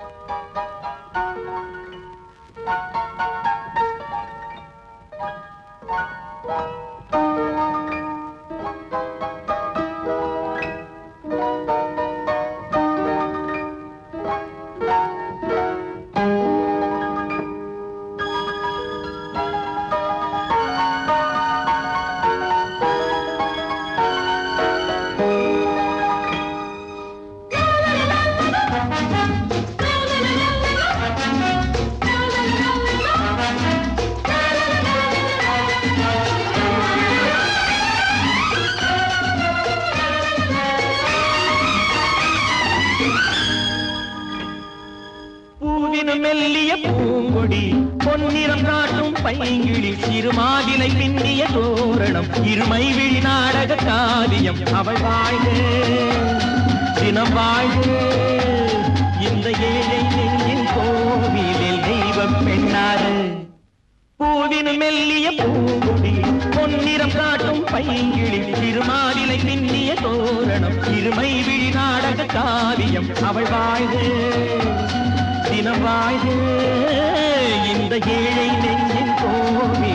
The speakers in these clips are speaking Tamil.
Thank you. மெல்லிய பூங்கொடி பொன்னிறம் காட்டும் பைங்கிழி சிறுமாதிலை பின்னிய தோரணம் இருமை விழி நாடக காவியம் அவள் வாழ்க தினம் வாழ்க. இந்த ஏழை நெஞ்சின் கோவிலில் தெய்வம் பெண்ணாறு பூவினும் மெல்லிய பூங்கொடி பொன்னிறம் காட்டும் பைங்கிழி திருமாதிலை பின்னிய தோரணம் இருமை விழி நாடக காவியம் அவள் வாழ்க தினம் வாழ்க இந்த ஏழை நெஞ்சின் கோவிலில்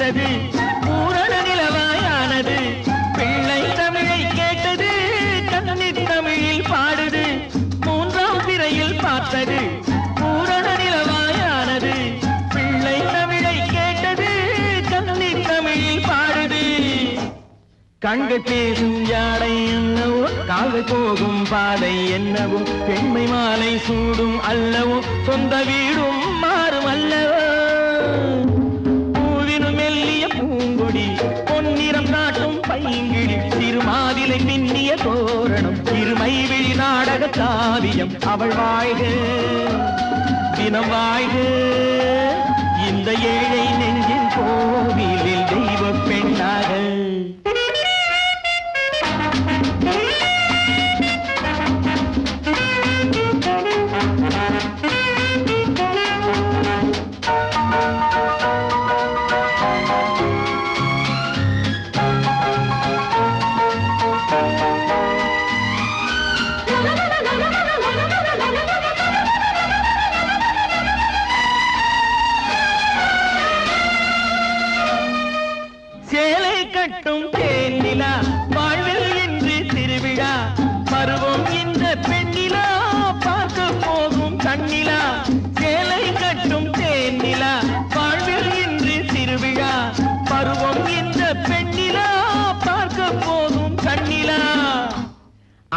பார்த்தது பூரண நிலவாயானது பிள்ளை தமிழை கேட்டது கண்ணி தமிழில் பாடுது. மூன்றாம் திரையில் பார்த்தது பூரண நிலவாயானது பிள்ளை தமிழை கேட்டது கண்ணி தமிழில் பாடுது. கண்கள் பேசும் யாடை என்னவோ கால்கள் போகும் பாதை என்னவோ பெண்மை மாலை சூடும் அல்லவோ சொந்த வீடும் மாறும் அல்லவோ. காட்டும் திருமாதிலை பின்னிய தோரணம் இருமை விழி நாடக காவியம் அவள் வாழ்க தினம் வாழ்க. இந்த ஏழை நெஞ்சின் கோவில்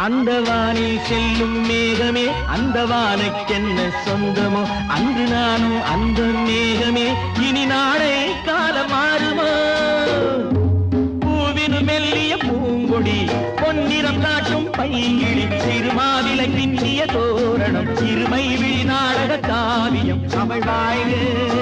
அந்த வானில் செல்லும் மேகமே அந்த வானைக்கென்ன சொந்தமோ? அன்று நானும் அந்த மேகமே. இனி நாளை காலம் மாறுமா? பூவினு மெல்லிய பூங்கொடி பொன்னிறம் காட்டும் பைங்கிழி சிறுமாவிலை பின்னிய தோரணம் சிறுமை விழி நாடக காவியம் தமிழ் வாழ்க